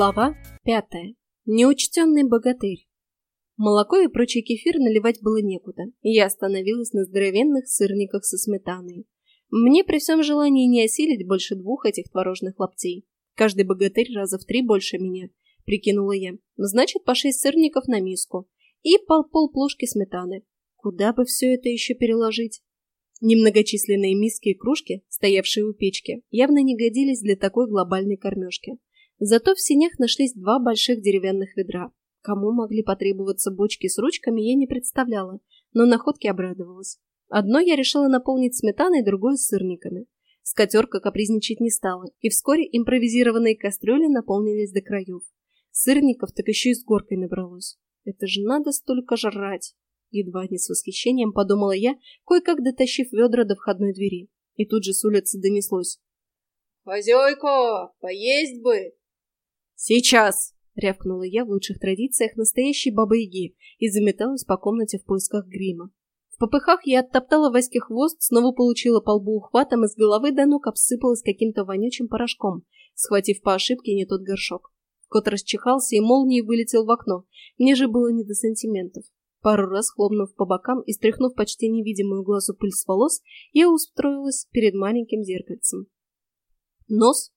Глава пятая. Неучтенный богатырь. Молоко и прочий кефир наливать было некуда, и я остановилась на здоровенных сырниках со сметаной. Мне при всем желании не осилить больше двух этих творожных лаптей. Каждый богатырь раза в три больше меня, прикинула я. Значит, по шесть сырников на миску. И пол пол плошки сметаны. Куда бы все это еще переложить? Немногочисленные миски и кружки, стоявшие у печки, явно не годились для такой глобальной кормежки. Зато в синях нашлись два больших деревянных ведра. Кому могли потребоваться бочки с ручками, я не представляла, но находке обрадовалась. Одно я решила наполнить сметаной, другое сырниками. Скатерка капризничать не стала, и вскоре импровизированные кастрюли наполнились до краев. Сырников так еще и с горкой набралось. Это же надо столько жрать. Едва не с восхищением подумала я, кое-как дотащив ведра до входной двери. И тут же с улицы донеслось. «Хозяйка, поесть бы!» «Сейчас!» — рявкнула я в лучших традициях настоящей бабы-яги и заметалась по комнате в поисках грима. В попыхах я оттоптала Ваське хвост, снова получила по лбу ухватом и с головы до ног обсыпалась каким-то вонючим порошком, схватив по ошибке не тот горшок. Кот расчихался и молнией вылетел в окно. Мне же было не до сантиментов. Пару раз хлопнув по бокам и стряхнув почти невидимую глазу пыль с волос, я устроилась перед маленьким зеркальцем. Нос?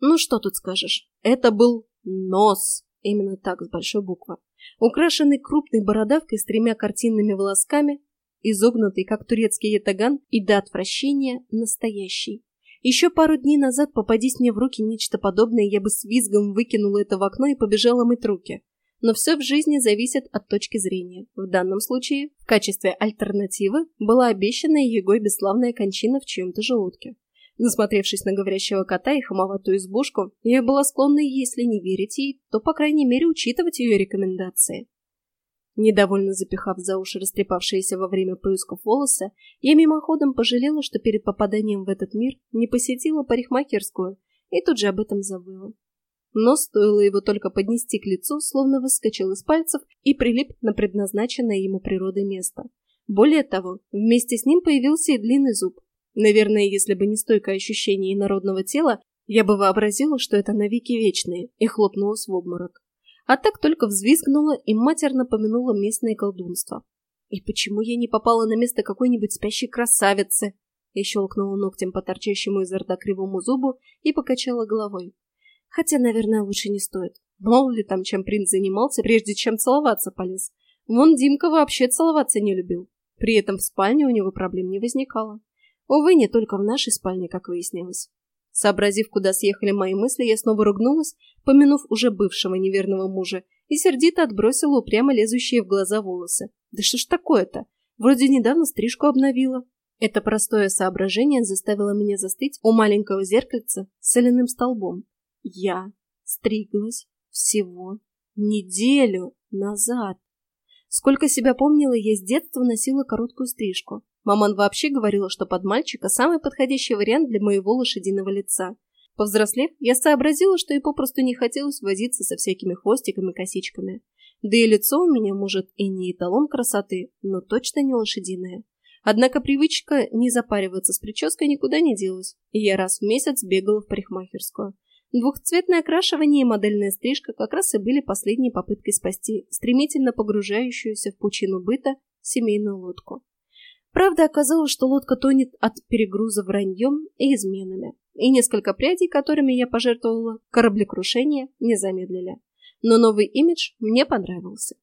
Ну что тут скажешь? Это был нос. Именно так, с большой буквы. Украшенный крупной бородавкой с тремя картинными волосками, изогнутый, как турецкий ятаган, и до отвращения настоящий. Еще пару дней назад попадись мне в руки нечто подобное, я бы с визгом выкинула это в окно и побежала мыть руки. Но все в жизни зависит от точки зрения. В данном случае, в качестве альтернативы, была обещана Егой бесславная кончина в чьем-то желудке. Засмотревшись на говорящего кота и хамоватую избушку, я была склонна, если не верить ей, то, по крайней мере, учитывать ее рекомендации. Недовольно запихав за уши растрепавшиеся во время поисков волосы, я мимоходом пожалела, что перед попаданием в этот мир не посетила парикмахерскую, и тут же об этом забыла но стоило его только поднести к лицу, словно выскочил из пальцев и прилип на предназначенное ему природой место. Более того, вместе с ним появился и длинный зуб. Наверное, если бы не стойкое ощущение инородного тела, я бы вообразила, что это навеки вечные, и хлопнулась в обморок. А так только взвизгнула и матерно помянула местное колдунство. И почему я не попала на место какой-нибудь спящей красавицы? Я щелкнула ногтем по торчащему изо рта кривому зубу и покачала головой. Хотя, наверное, лучше не стоит. Мало ли там, чем принц занимался, прежде чем целоваться полез. Вон Димка вообще целоваться не любил. При этом в спальне у него проблем не возникало. Увы, не только в нашей спальне, как выяснилось. Сообразив, куда съехали мои мысли, я снова ругнулась, помянув уже бывшего неверного мужа, и сердито отбросила упрямо лезущие в глаза волосы. Да что ж такое-то? Вроде недавно стрижку обновила. Это простое соображение заставило меня застыть у маленького зеркальца с соляным столбом. Я стриглась всего неделю назад. Сколько себя помнила, я с детства носила короткую стрижку. Маман вообще говорила, что под мальчика самый подходящий вариант для моего лошадиного лица. Повзрослев, я сообразила, что и попросту не хотелось возиться со всякими хвостиками-косичками. Да и лицо у меня, может, и не эталон красоты, но точно не лошадиное. Однако привычка не запариваться с прической никуда не делась, и я раз в месяц бегала в парикмахерскую. Двухцветное окрашивание и модельная стрижка как раз и были последней попыткой спасти стремительно погружающуюся в пучину быта семейную лодку. Правда, оказалось, что лодка тонет от перегруза враньем и изменами, и несколько прядей, которыми я пожертвовала кораблекрушение, не замедлили. Но новый имидж мне понравился.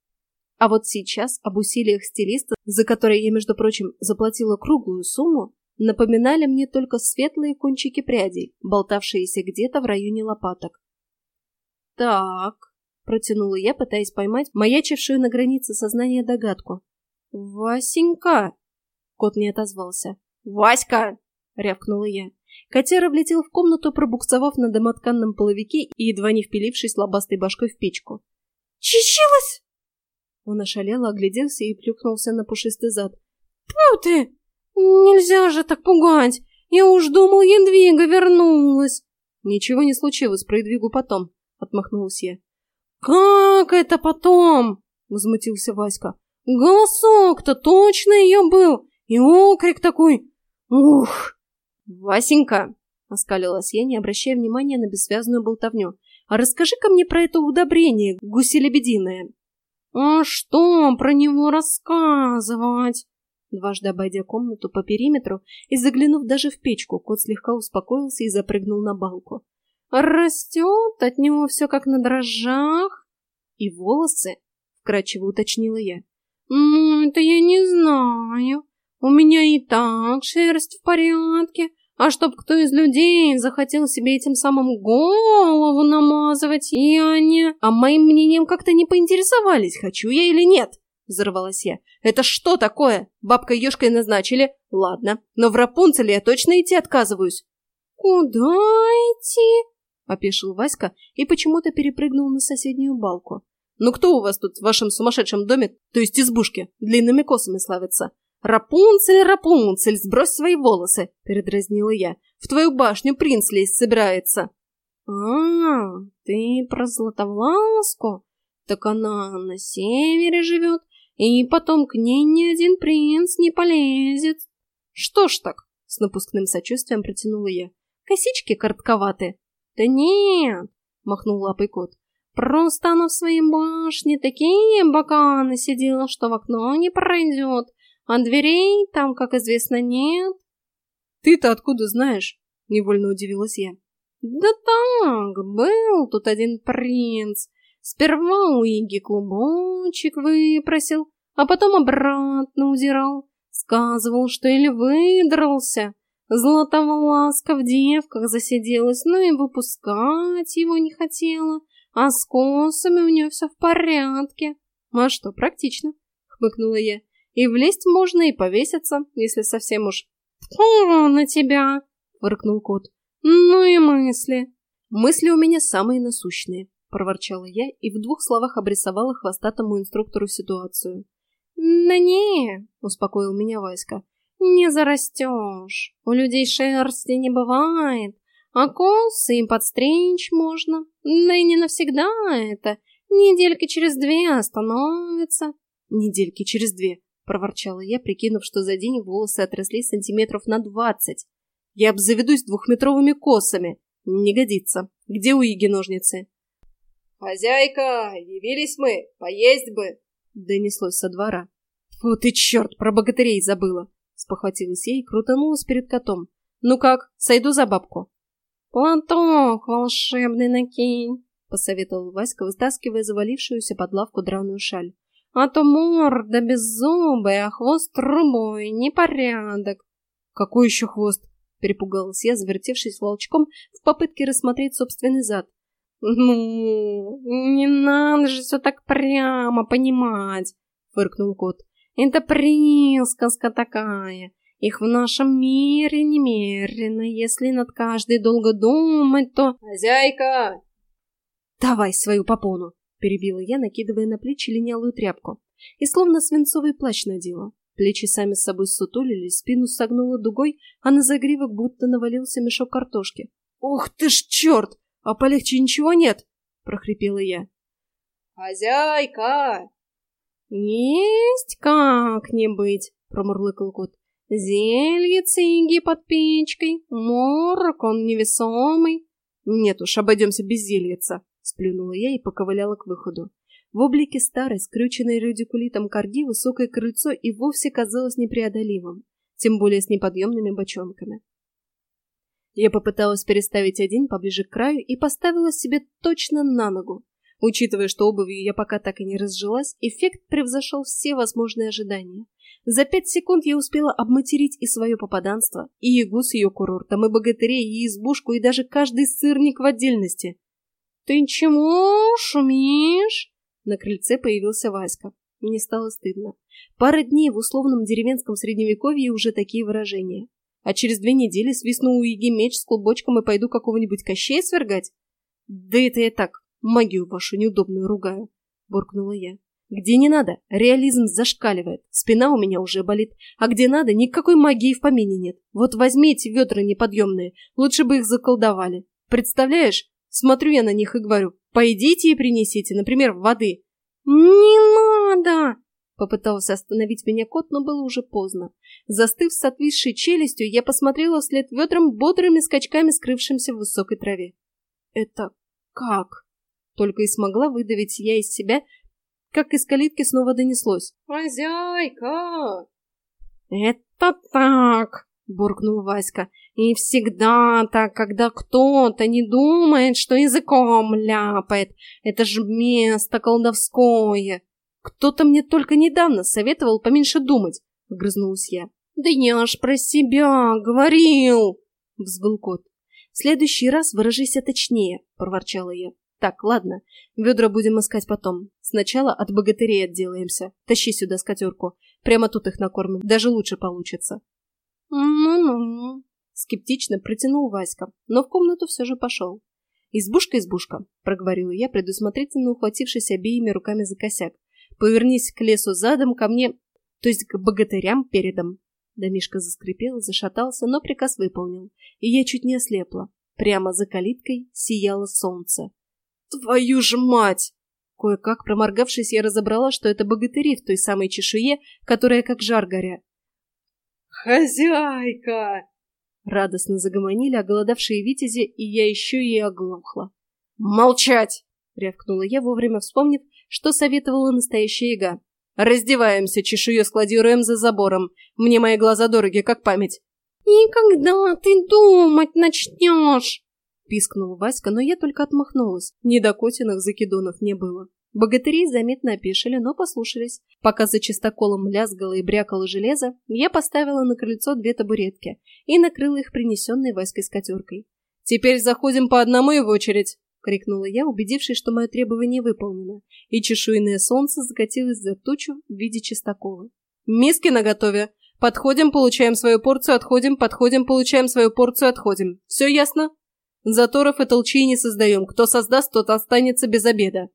А вот сейчас об усилиях стилиста, за которые я, между прочим, заплатила круглую сумму, напоминали мне только светлые кончики прядей, болтавшиеся где-то в районе лопаток. «Так», — протянула я, пытаясь поймать маячившую на границе сознания догадку. «Васенька!» — кот не отозвался. «Васька!» — рявкнула я. Котяра влетел в комнату, пробуксовав на домотканном половике и едва не впилившись лобастой башкой в печку. «Чищилась!» Он ошалел, огляделся и плюхнулся на пушистый зад. «Тьфу ты! «Нельзя же так пугать! Я уж думал, Ядвига вернулась!» «Ничего не случилось, про Ядвигу потом», — отмахнулась я. «Как это потом?» — возмутился Васька. «Голосок-то точно ее был! И окрик такой! Ух!» «Васенька!» — оскалилась я, не обращая внимания на бессвязную болтовню. А расскажи-ка мне про это удобрение, гуси-лебединое. А что про него рассказывать? Дважды обойдя комнату по периметру и заглянув даже в печку, кот слегка успокоился и запрыгнул на балку. Растет от него все как на дрожжах. И волосы, вкрадчиво уточнила я. Ну, это я не знаю. У меня и так шерсть в порядке, а чтоб кто из людей захотел себе этим самым голову намазывать, я не... А моим мнением как-то не поинтересовались, хочу я или нет, взорвалась я. Это что такое? Бабка Ёшкой назначили? Ладно, но в Рапунцеле я точно идти отказываюсь. Куда идти? Опешил Васька и почему-то перепрыгнул на соседнюю балку. «Ну кто у вас тут в вашем сумасшедшем доме, то есть избушке, длинными косами славится? «Рапунцель, Рапунцель, сбрось свои волосы!» — передразнила я. «В твою башню принц лезть собирается!» «А, ты про Златовласку? Так она на севере живет, и потом к ней ни один принц не полезет!» «Что ж так?» — с напускным сочувствием протянула я. «Косички коротковаты!» «Да нет!» — махнул лапой кот. «Просто она в своей башне такие бока насидела, что в окно не пройдет!» А дверей там, как известно, нет. Ты-то откуда знаешь? Невольно удивилась я. Да так, был тут один принц. Сперва у Иги клубочек выпросил, а потом обратно удирал. Сказывал, что или выдрался. Златовласка в девках засиделась, но и выпускать его не хотела. А с косами у нее все в порядке. А что, практично, хмыкнула я. И влезть можно, и повеситься, если совсем уж... «О, на тебя!» — фыркнул кот. «Ну и мысли!» «Мысли у меня самые насущные», — проворчала я и в двух словах обрисовала хвостатому инструктору ситуацию. «Да не!» — успокоил меня Васька. «Не зарастешь. У людей шерсти не бывает, а косы им подстричь можно. Да и не навсегда это. Недельки через две остановится». «Недельки через две проворчала я, прикинув, что за день волосы отросли сантиметров на двадцать. Я обзаведусь двухметровыми косами. Не годится. Где у Иги ножницы? «Хозяйка, явились мы, поесть бы!» Донеслось со двора. «Фу ты, черт, про богатырей забыла!» Спохватилась я и крутанулась перед котом. «Ну как, сойду за бабку?» «Платок волшебный накинь!» Посоветовал Васька, вытаскивая завалившуюся под лавку драную шаль. А то морда беззубая, а хвост трубой, непорядок. Какой еще хвост? Перепугалась я, завертевшись волчком в попытке рассмотреть собственный зад. «Ну, не надо же все так прямо понимать», — фыркнул кот. «Это присказка такая. Их в нашем мире немерено. Если над каждой долго думать, то...» «Хозяйка!» «Давай свою попону!» Перебила я, накидывая на плечи линялую тряпку. И словно свинцовый плащ надела. Плечи сами с собой сутулились, спину согнула дугой, а на загривок будто навалился мешок картошки. «Ух ты ж черт! А полегче ничего нет!» — прохрипела я. «Хозяйка!» «Есть как-нибудь!» — промурлыкал кот. «Зелье цинги под печкой, морок он невесомый». «Нет уж, обойдемся без зельица», Сплюнула я и поковыляла к выходу. В облике старой, скрюченной радикулитом корги, высокое крыльцо и вовсе казалось непреодолимым, тем более с неподъемными бочонками. Я попыталась переставить один поближе к краю и поставила себе точно на ногу. Учитывая, что обувью я пока так и не разжилась, эффект превзошел все возможные ожидания. За пять секунд я успела обматерить и свое попаданство, и ягу с ее курортом, и богатырей, и избушку, и даже каждый сырник в отдельности. «Ты чего шумишь?» На крыльце появился Васька. Мне стало стыдно. Пара дней в условном деревенском средневековье уже такие выражения. А через две недели свистну у Иги меч с клубочком и пойду какого-нибудь кощея свергать? Да это я так, магию вашу неудобную ругаю, буркнула я. Где не надо, реализм зашкаливает, спина у меня уже болит, а где надо, никакой магии в помине нет. Вот возьми эти ведра неподъемные, лучше бы их заколдовали. Представляешь, Смотрю я на них и говорю, пойдите и принесите, например, воды. «Не надо!» Попытался остановить меня кот, но было уже поздно. Застыв с отвисшей челюстью, я посмотрела вслед ведрам бодрыми скачками, скрывшимся в высокой траве. «Это Как? Только и смогла выдавить я из себя, как из калитки снова донеслось. «Хозяйка!» «Это так!» — буркнул Васька. «И всегда так, когда кто-то не думает, что языком ляпает. Это же место колдовское!» «Кто-то мне только недавно советовал поменьше думать», — огрызнулась я. «Да я ж про себя говорил!» — взвыл кот. «В следующий раз выражайся точнее», — проворчала я. «Так, ладно, ведра будем искать потом. Сначала от богатырей отделаемся. Тащи сюда скатерку. Прямо тут их накормим. Даже лучше получится». «Ну-ну», — скептично протянул Васька, но в комнату все же пошел. «Избушка, избушка», — проговорила я, предусмотрительно ухватившись обеими руками за косяк. «Повернись к лесу задом, ко мне, то есть к богатырям передом». Домишка заскрипел, зашатался, но приказ выполнил, и я чуть не ослепла. Прямо за калиткой сияло солнце. «Твою ж мать!» Кое-как, проморгавшись, я разобрала, что это богатыри в той самой чешуе, которая как жар горят. «Хозяйка!» Радостно загомонили оголодавшие витязи, и я еще и оглохла. «Молчать!» — рявкнула я, вовремя вспомнив, что советовала настоящая яга. Раздеваемся, чешую складируем за забором. Мне мои глаза дороги, как память. «Никогда ты думать начнешь!» Пискнул Васька, но я только отмахнулась. Ни до котиных закидонов не было. Богатыри заметно опешили, но послушались. Пока за чистоколом лязгало и брякало железо, я поставила на крыльцо две табуретки и накрыла их принесенной Васькой скатеркой. «Теперь заходим по одному и в очередь!» — крикнула я, убедившись, что мое требование выполнено, и чешуйное солнце закатилось за тучу в виде чистокола. «Миски наготове! Подходим, получаем свою порцию, отходим, подходим, получаем свою порцию, отходим. Все ясно? Заторов и толчей не создаем. Кто создаст, тот останется без обеда».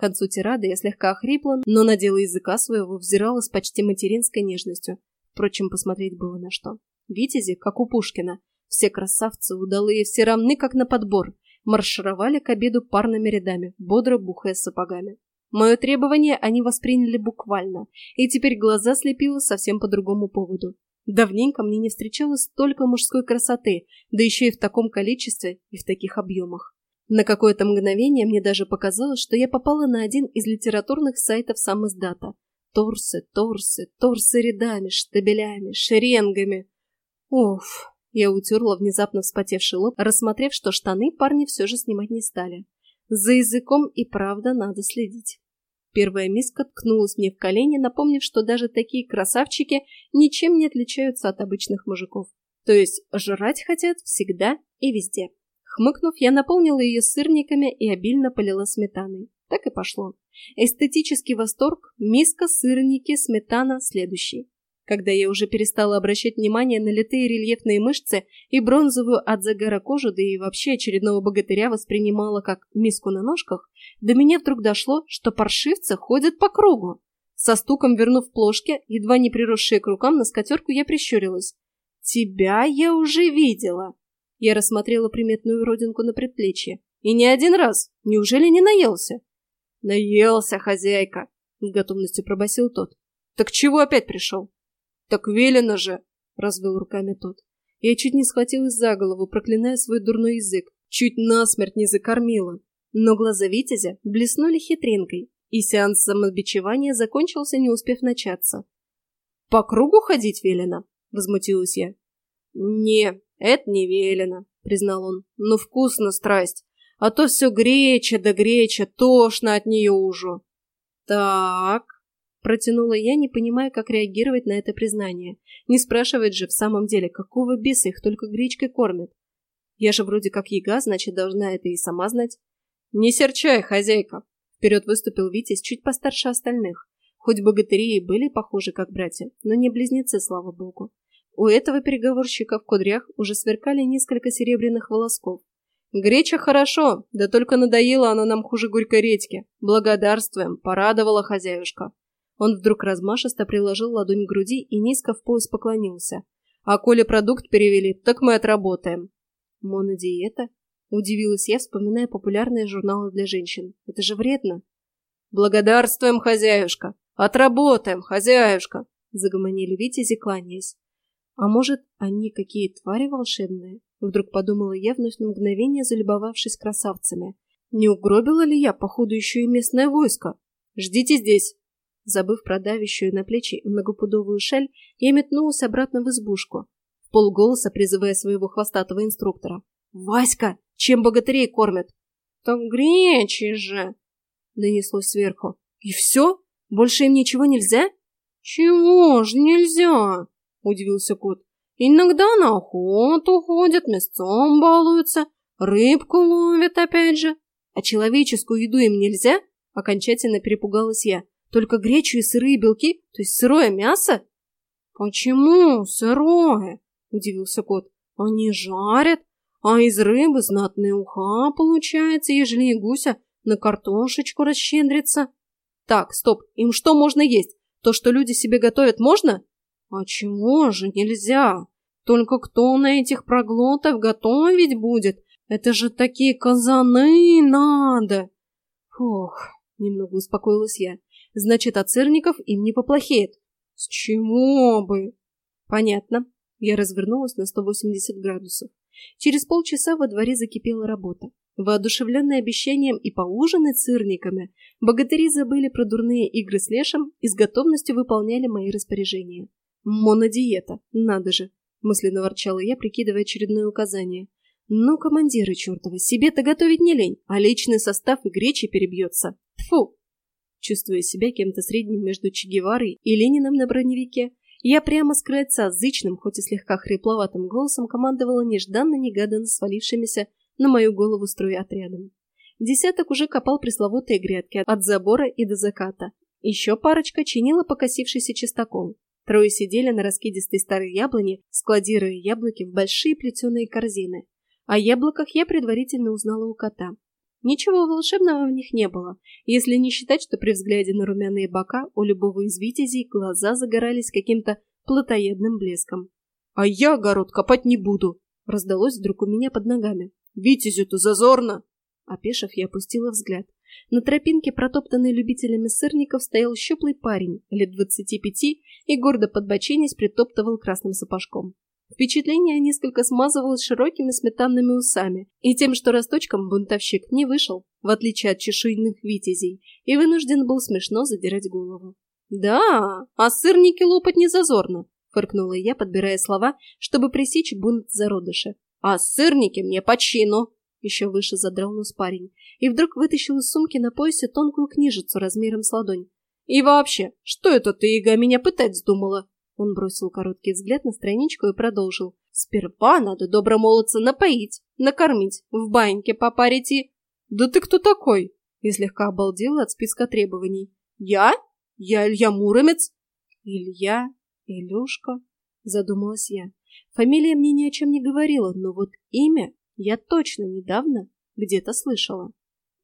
К концу тирады я слегка охрипла, но на дело языка своего взирала с почти материнской нежностью. Впрочем, посмотреть было на что. Витязи, как у Пушкина. Все красавцы, удалые, все равны, как на подбор маршировали к обеду парными рядами, бодро бухая сапогами. Мое требование они восприняли буквально, и теперь глаза слепило совсем по другому поводу. Давненько мне не встречалось столько мужской красоты, да еще и в таком количестве и в таких объемах. На какое-то мгновение мне даже показалось, что я попала на один из литературных сайтов сам издата. Торсы, торсы, торсы рядами, штабелями, шеренгами. Уф, я утерла внезапно вспотевший лоб, рассмотрев, что штаны парни все же снимать не стали. За языком и правда надо следить. Первая миска ткнулась мне в колени, напомнив, что даже такие красавчики ничем не отличаются от обычных мужиков. То есть жрать хотят всегда и везде. Хмыкнув, я наполнила ее сырниками и обильно полила сметаной. Так и пошло. Эстетический восторг, миска, сырники, сметана, следующий. Когда я уже перестала обращать внимание на литые рельефные мышцы и бронзовую от загара кожу, да и вообще очередного богатыря воспринимала как миску на ножках, до меня вдруг дошло, что паршивцы ходят по кругу. Со стуком вернув плошки, едва не приросшие к рукам, на скатерку я прищурилась. «Тебя я уже видела!» Я рассмотрела приметную родинку на предплечье. «И не один раз! Неужели не наелся?» «Наелся, хозяйка!» — готовностью пробасил тот. «Так чего опять пришел?» «Так велено же!» — развел руками тот. Я чуть не схватилась за голову, проклиная свой дурной язык. Чуть насмерть не закормила. Но глаза Витязя блеснули хитринкой, и сеанс самобичевания закончился, не успев начаться. «По кругу ходить велено?» — возмутилась я. «Не, это не велено», — признал он. «Но вкусно страсть. А то все греча да греча, тошно от нее уже». «Так», Протянула я, не понимая, как реагировать на это признание. Не спрашивать же в самом деле, какого беса их только гречкой кормят. Я же вроде как яга, значит, должна это и сама знать. «Не серчай, хозяйка!» Вперед выступил Витязь, чуть постарше остальных. Хоть богатыри и были похожи как братья, но не близнецы, слава богу. У этого переговорщика в кудрях уже сверкали несколько серебряных волосков. «Греча хорошо, да только надоело оно нам хуже горькой редьки. Благодарствуем, порадовала хозяюшка». Он вдруг размашисто приложил ладонь к груди и низко в пояс поклонился. «А коли продукт перевели, так мы отработаем». «Монодиета?» – удивилась я, вспоминая популярные журналы для женщин. «Это же вредно». «Благодарствуем, хозяюшка! Отработаем, хозяюшка!» – загомонили витязи, кланяясь. «А может, они какие твари волшебные?» – вдруг подумала я, вновь на мгновение залюбовавшись красавцами. Не угробила ли я, походу, еще и местное войско? Ждите здесь. Забыв про давящую на плечи многопудовую шаль, я метнулась обратно в избушку, в полголоса призывая своего хвостатого инструктора. «Васька, чем богатырей кормят?» «Так гречи же!» — донеслось сверху. «И все? Больше им ничего нельзя?» «Чего ж нельзя?» — удивился кот. «Иногда на охоту ходят, мясцом балуются, рыбку ловят опять же». «А человеческую еду им нельзя?» — окончательно перепугалась я. «Только гречу и сырые белки, то есть сырое мясо?» «Почему сырое?» — удивился кот. «Они жарят, а из рыбы знатные уха получается, ежели и гуся на картошечку расщедрится». «Так, стоп, им что можно есть? То, что люди себе готовят, можно? А чего же нельзя? Только кто на этих проглотах готовить будет? Это же такие казаны надо. Фух, немного успокоилась я. Значит, от сырников им не поплохеет. С чего бы? Понятно. Я развернулась на 180 градусов. Через полчаса во дворе закипела работа. Воодушевленные обещанием и поужинать сырниками, богатыри забыли про дурные игры с лешем и с готовностью выполняли мои распоряжения. «Монодиета, надо же!» – мысленно ворчала я, прикидывая очередное указание. «Ну, командиры чертовы, себе-то готовить не лень, а личный состав и гречи перебьется. Тфу!» Чувствуя себя кем-то средним между Че Геварой и Лениным на броневике, я прямо с крыльца зычным, хоть и слегка хрипловатым голосом командовала нежданно-негаданно свалившимися на мою голову отрядом. Десяток уже копал пресловутые грядки от забора и до заката. Еще парочка чинила покосившийся чистокол. Трое сидели на раскидистой старой яблоне, складируя яблоки в большие плетеные корзины. О яблоках я предварительно узнала у кота. Ничего волшебного в них не было, если не считать, что при взгляде на румяные бока у любого из витязей глаза загорались каким-то плотоядным блеском. «А я огород копать не буду!» раздалось вдруг у меня под ногами. Витязю-то зазорно!» Опешив, я опустила взгляд. На тропинке, протоптанной любителями сырников, стоял щуплый парень, лет двадцати пяти, и гордо подбоченясь притоптывал красным сапожком. Впечатление несколько смазывалось широкими сметанными усами и тем, что росточком бунтовщик не вышел, в отличие от чешуйных витязей, и вынужден был смешно задирать голову. «Да, а сырники лопать не зазорно», — фыркнула я, подбирая слова, чтобы пресечь бунт зародыша. «А сырники мне по чину!» Еще выше задрал нос парень. И вдруг вытащил из сумки на поясе тонкую книжицу размером с ладонь. «И вообще, что это ты, Ига, меня пытать вздумала?» Он бросил короткий взгляд на страничку и продолжил. «Сперва надо добромолодца напоить, накормить, в баньке попарить и...» «Да ты кто такой?» И слегка обалдела от списка требований. «Я? Я Илья Муромец?» «Илья? Илюшка?» Задумалась я. Фамилия мне ни о чем не говорила, но вот имя я точно недавно где-то слышала.